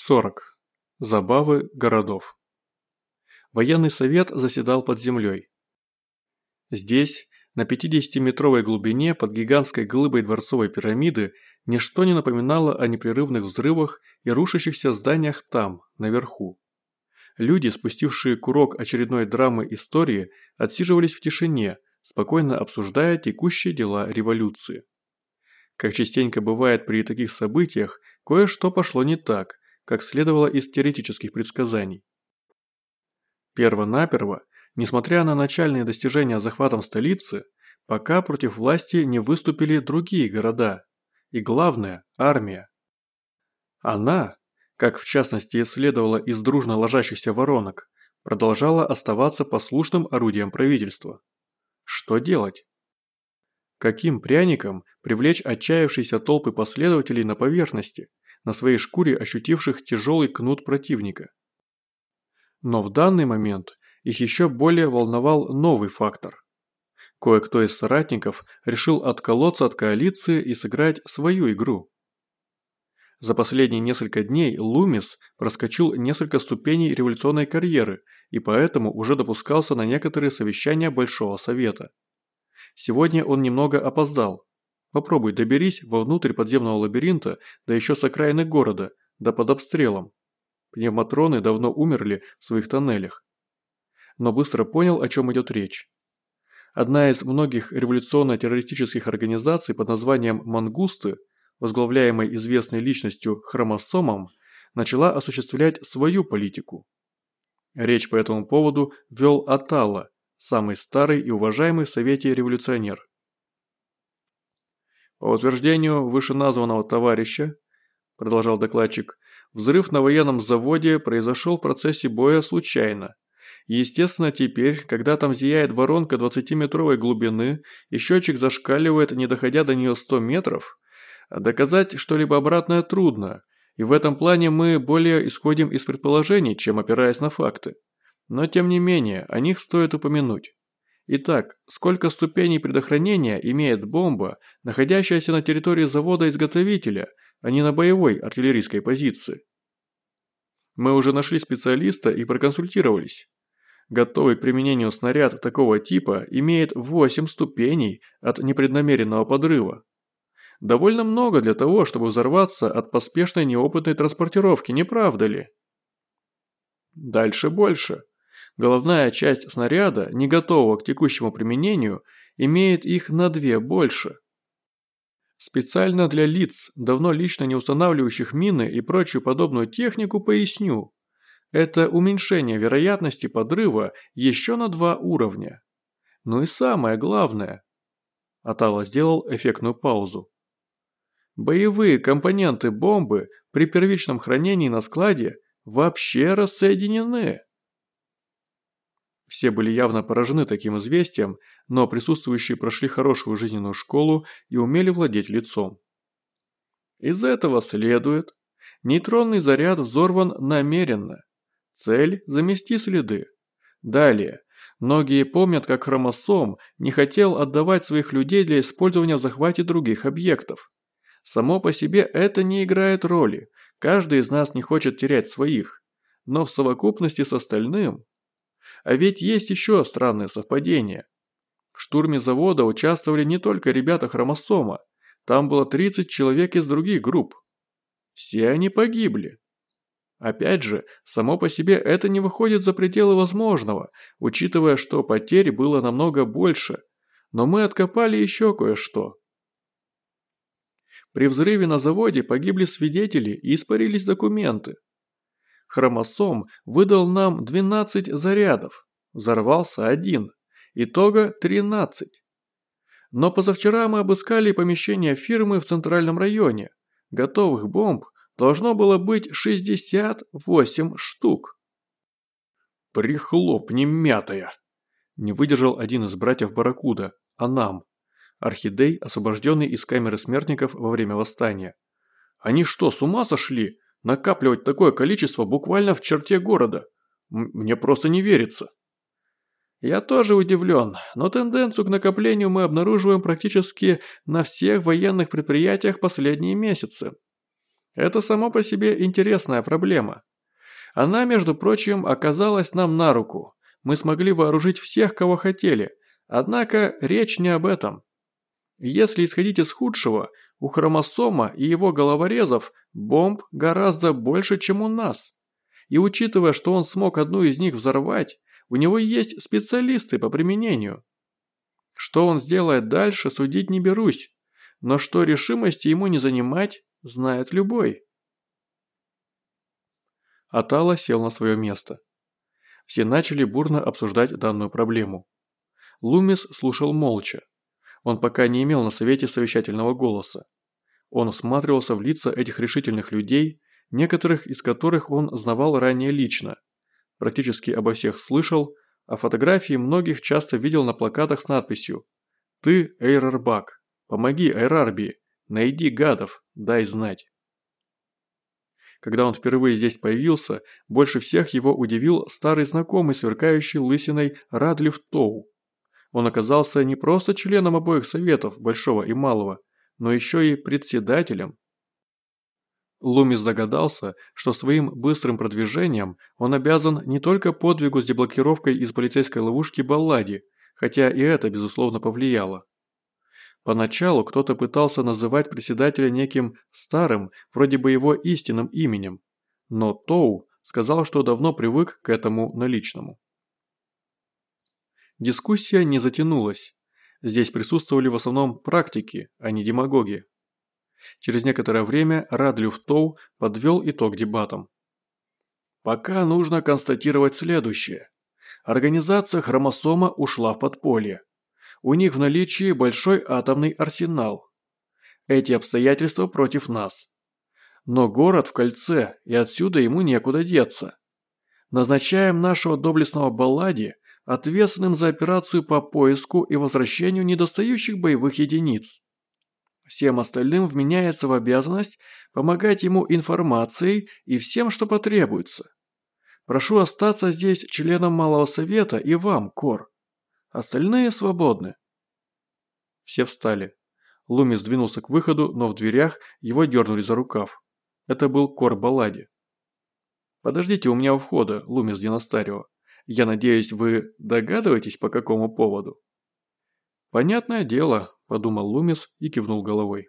40. Забавы городов. Военный совет заседал под землей. Здесь, на 50-метровой глубине под гигантской глыбой дворцовой пирамиды, ничто не напоминало о непрерывных взрывах и рушащихся зданиях там, наверху. Люди, спустившие курок очередной драмы истории, отсиживались в тишине, спокойно обсуждая текущие дела революции. Как частенько бывает при таких событиях, кое-что пошло не так – как следовало из теоретических предсказаний. Первонаперво, несмотря на начальные достижения захватом столицы, пока против власти не выступили другие города, и главное – армия. Она, как в частности следовало из дружно ложащихся воронок, продолжала оставаться послушным орудием правительства. Что делать? Каким пряником привлечь отчаявшиеся толпы последователей на поверхности, на своей шкуре ощутивших тяжелый кнут противника. Но в данный момент их еще более волновал новый фактор. Кое-кто из соратников решил отколоться от коалиции и сыграть свою игру. За последние несколько дней Лумис проскочил несколько ступеней революционной карьеры и поэтому уже допускался на некоторые совещания Большого Совета. Сегодня он немного опоздал, Попробуй доберись вовнутрь подземного лабиринта, да еще с окраины города, да под обстрелом. Пневматроны давно умерли в своих тоннелях. Но быстро понял, о чем идет речь. Одна из многих революционно-террористических организаций под названием «Мангусты», возглавляемой известной личностью Хромосомом, начала осуществлять свою политику. Речь по этому поводу вел Атала, самый старый и уважаемый в Совете революционер. По утверждению вышеназванного товарища, продолжал докладчик, взрыв на военном заводе произошел в процессе боя случайно. Естественно, теперь, когда там зияет воронка 20-метровой глубины и счетчик зашкаливает, не доходя до нее 100 метров, доказать что-либо обратное трудно, и в этом плане мы более исходим из предположений, чем опираясь на факты. Но тем не менее, о них стоит упомянуть. Итак, сколько ступеней предохранения имеет бомба, находящаяся на территории завода-изготовителя, а не на боевой артиллерийской позиции? Мы уже нашли специалиста и проконсультировались. Готовый к применению снаряд такого типа имеет 8 ступеней от непреднамеренного подрыва. Довольно много для того, чтобы взорваться от поспешной неопытной транспортировки, не правда ли? Дальше больше. Головная часть снаряда, не готового к текущему применению, имеет их на две больше. Специально для лиц, давно лично не устанавливающих мины и прочую подобную технику, поясню. Это уменьшение вероятности подрыва еще на два уровня. Ну и самое главное. Атала сделал эффектную паузу. Боевые компоненты бомбы при первичном хранении на складе вообще рассоединены. Все были явно поражены таким известием, но присутствующие прошли хорошую жизненную школу и умели владеть лицом. Из этого следует, нейтронный заряд взорван намеренно. Цель – замести следы. Далее, многие помнят, как хромосом не хотел отдавать своих людей для использования в захвате других объектов. Само по себе это не играет роли, каждый из нас не хочет терять своих. Но в совокупности с остальным а ведь есть еще странное совпадение. В штурме завода участвовали не только ребята хромосома, там было 30 человек из других групп. Все они погибли. Опять же, само по себе это не выходит за пределы возможного, учитывая, что потерь было намного больше, но мы откопали еще кое-что. При взрыве на заводе погибли свидетели и испарились документы. Хромосом выдал нам 12 зарядов. Взорвался один. Итога 13. Но позавчера мы обыскали помещение фирмы в центральном районе. Готовых бомб должно было быть 68 штук. «Прихлопни, мятая!» Не выдержал один из братьев Баракуда, Анам, орхидей, освобожденный из камеры смертников во время восстания. «Они что, с ума сошли? Накапливать такое количество буквально в черте города. Мне просто не верится. Я тоже удивлен, но тенденцию к накоплению мы обнаруживаем практически на всех военных предприятиях последние месяцы. Это само по себе интересная проблема. Она, между прочим, оказалась нам на руку. Мы смогли вооружить всех, кого хотели. Однако речь не об этом. Если исходить из худшего, у хромосома и его головорезов бомб гораздо больше, чем у нас. И учитывая, что он смог одну из них взорвать, у него есть специалисты по применению. Что он сделает дальше, судить не берусь. Но что решимости ему не занимать, знает любой. Атала сел на свое место. Все начали бурно обсуждать данную проблему. Лумис слушал молча. Он пока не имел на совете совещательного голоса. Он всматривался в лица этих решительных людей, некоторых из которых он знавал ранее лично. Практически обо всех слышал, а фотографии многих часто видел на плакатах с надписью «Ты Эйрарбак, помоги Эйрарби, найди гадов, дай знать». Когда он впервые здесь появился, больше всех его удивил старый знакомый, сверкающий лысиной Радлив Тоу. Он оказался не просто членом обоих советов, большого и малого, но еще и председателем. Лумис догадался, что своим быстрым продвижением он обязан не только подвигу с деблокировкой из полицейской ловушки Баллади, хотя и это, безусловно, повлияло. Поначалу кто-то пытался называть председателя неким старым, вроде бы его истинным именем, но Тоу сказал, что давно привык к этому наличному. Дискуссия не затянулась. Здесь присутствовали в основном практики, а не демагоги. Через некоторое время Радлюф Тоу подвел итог дебатам. Пока нужно констатировать следующее. Организация хромосома ушла в подполье. У них в наличии большой атомный арсенал. Эти обстоятельства против нас. Но город в кольце, и отсюда ему некуда деться. Назначаем нашего доблестного Баллади ответственным за операцию по поиску и возвращению недостающих боевых единиц. Всем остальным вменяется в обязанность помогать ему информацией и всем, что потребуется. Прошу остаться здесь членом Малого Совета и вам, Кор. Остальные свободны. Все встали. Луми сдвинулся к выходу, но в дверях его дернули за рукав. Это был Кор Балади. «Подождите у меня у входа, Лумис Династарио. Я надеюсь, вы догадываетесь, по какому поводу?» «Понятное дело», – подумал Лумис и кивнул головой.